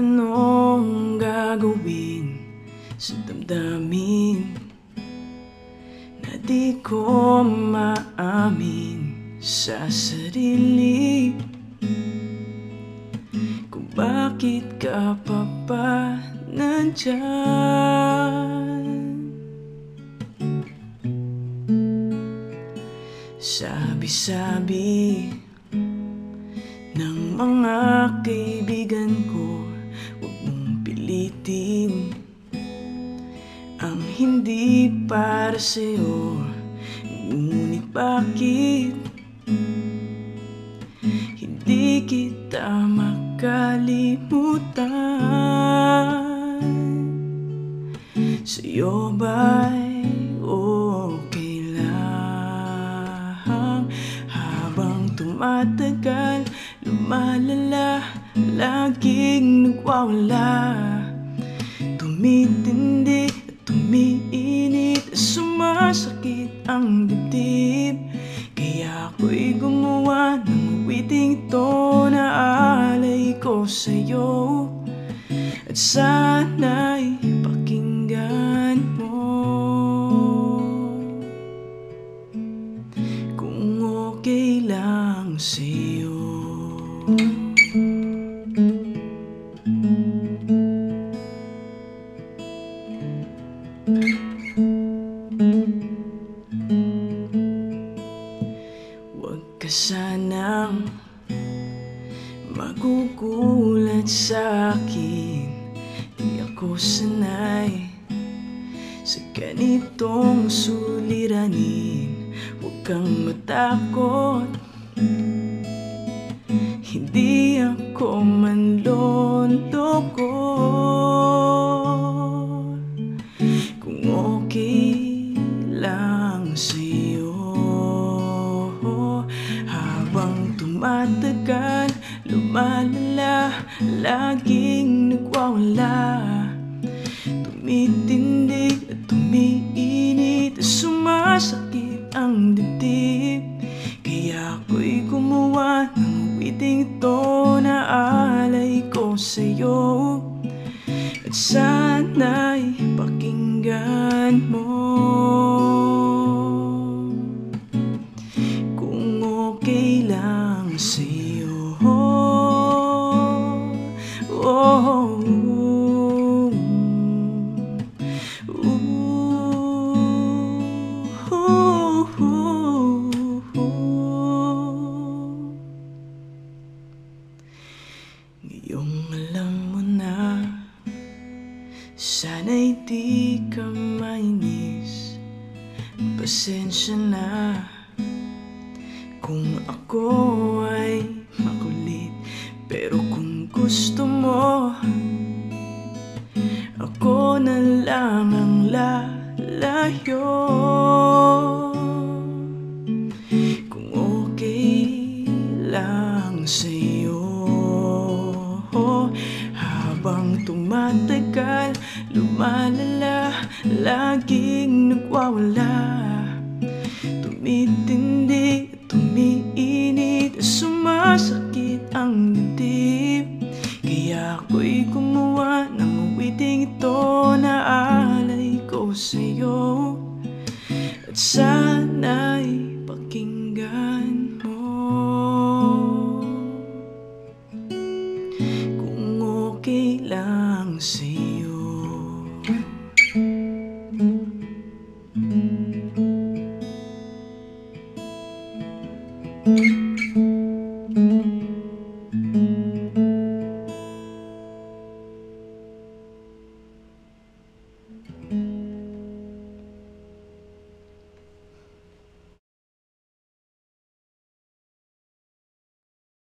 anong gagawin sa damdamin na di ko maamin sa sarili? Kung bakit ka pa ba nandyan? Sabi-sabi ng mga kaibigan ko pilitin ang hindi para sa'yo. Ngunit bakit? Hindi kita makalimutan. Sa'yo ba'y okay lang? Habang tumatagal, lumalala Laging nagwawala Tumitindi at tumiinit Sumasakit ang dibdib. Kaya ako'y gumawa ng awiting ito Na alay ko sa'yo. At sana'y ka sanang magugulat sa akin Di ako sanay sa ganitong suliranin. Huwag kang matakot Hindi ako manloloko Laging nagwawala. Tumitindig at tumiinit Sumasakit ang dibdib. Kaya ako'y gumawa ng awiting ito Na alay ko sa'yo. At sana'y pakinggan mo. Kung okay lang sa'yo Ngayong alam mo na Sana'y di ka mainis. Pasensya na Kung ako ay makulit. Pero kung gusto mo Ako na lang ang lalayo. Kung okay lang sa'yo tumatagal, lumalala Laging nagwawala. Tumitindi, tumiinit Sumasakit ang dibdib. Kaya ako'y gumawa ng awiting ito Na alay ko sa'yo. At sa see you.